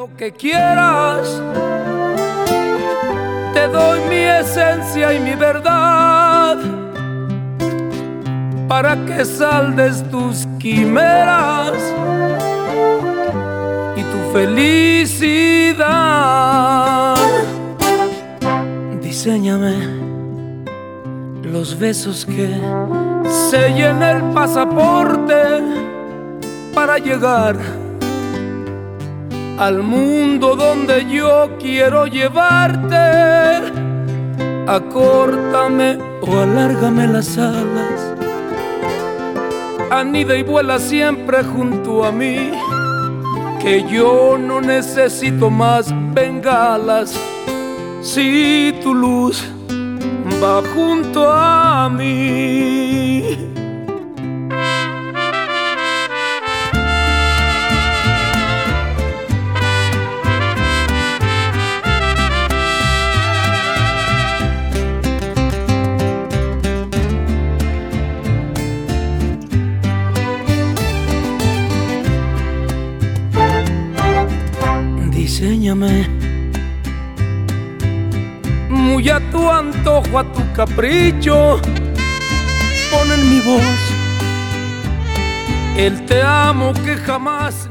lo que quieras. Te doy mi esencia y mi verdad para que saldes tus quimeras y tu felicidad. Diseñame los besos que sellen el pasaporte para llegar al mundo donde yo quiero llevarte. Acórtame o alárgame las alas. Anida y vuela siempre junto a mí. Que yo no necesito más bengalas. Si tu luz va junto a mí. Diseñame muy a tu antojo, a tu capricho. Pon en mi voz el te amo que jamás